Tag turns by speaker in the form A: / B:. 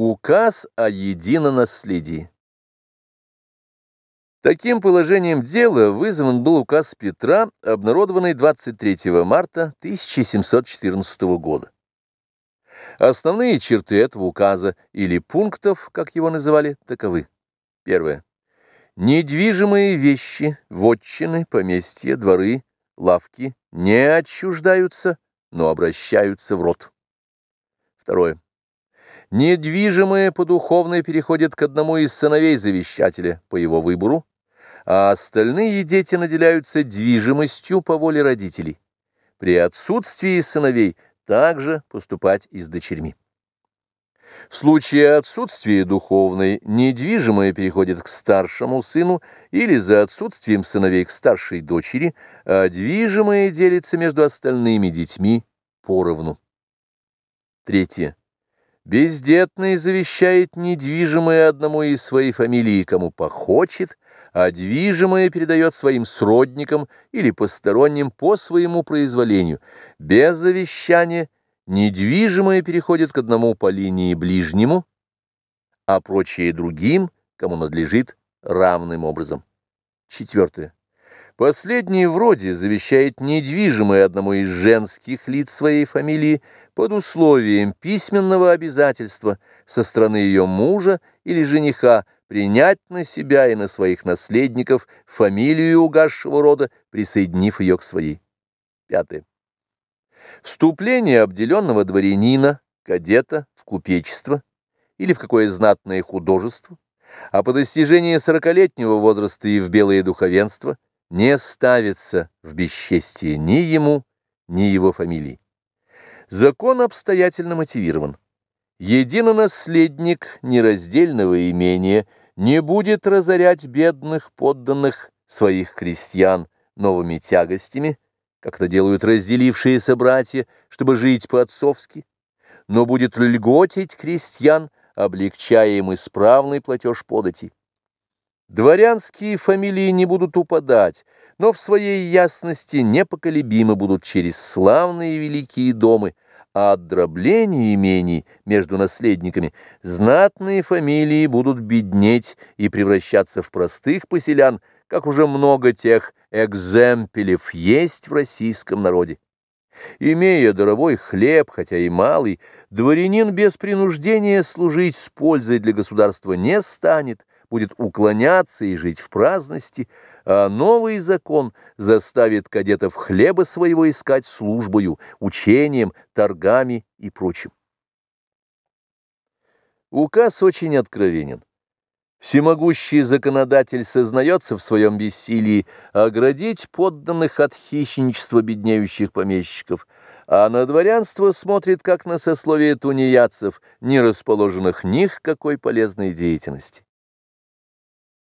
A: Указ о единонаследии. Таким положением дела вызван был указ Петра, обнародованный 23 марта 1714 года. Основные черты этого указа, или пунктов, как его называли, таковы. Первое. Недвижимые вещи, вотчины, поместья, дворы, лавки не отчуждаются, но обращаются в род. Второе. Недвижимое по духовной переходит к одному из сыновей завещателя по его выбору, а остальные дети наделяются движимостью по воле родителей. При отсутствии сыновей также поступать и с дочерьми. В случае отсутствия духовной недвижимое переходит к старшему сыну или за отсутствием сыновей к старшей дочери, а движимое делится между остальными детьми поровну. Третье. Бездетный завещает недвижимое одному из своей фамилии, кому похочет, а движимое передает своим сродникам или посторонним по своему произволению. Без завещания недвижимое переходит к одному по линии ближнему, а прочее другим, кому надлежит равным образом. Четвертое. Последний вроде завещает недвижимое одному из женских лиц своей фамилии под условием письменного обязательства со стороны ее мужа или жениха принять на себя и на своих наследников фамилию угасшего рода, присоединив ее к своей. Пятое. Вступление обделенного дворянина, кадета в купечество или в какое знатное художество, а по достижении сорокалетнего возраста и в белое духовенство – не ставится в бесчестие ни ему, ни его фамилии. Закон обстоятельно мотивирован. Единонаследник нераздельного имения не будет разорять бедных подданных своих крестьян новыми тягостями, как это делают разделившиеся братья, чтобы жить по-отцовски, но будет льготить крестьян, облегчая им исправный платеж подати. Дворянские фамилии не будут упадать, но в своей ясности непоколебимы будут через славные великие домы, а от дробления имений между наследниками знатные фамилии будут беднеть и превращаться в простых поселян, как уже много тех экземпелев есть в российском народе. Имея даровой хлеб, хотя и малый, дворянин без принуждения служить с пользой для государства не станет, будет уклоняться и жить в праздности, а новый закон заставит кадетов хлеба своего искать службою, учением, торгами и прочим. Указ очень откровенен. Всемогущий законодатель сознается в своем бессилии оградить подданных от хищничества беднеющих помещиков, а на дворянство смотрит как на сословие тунеядцев, не расположенных ни к какой полезной деятельности.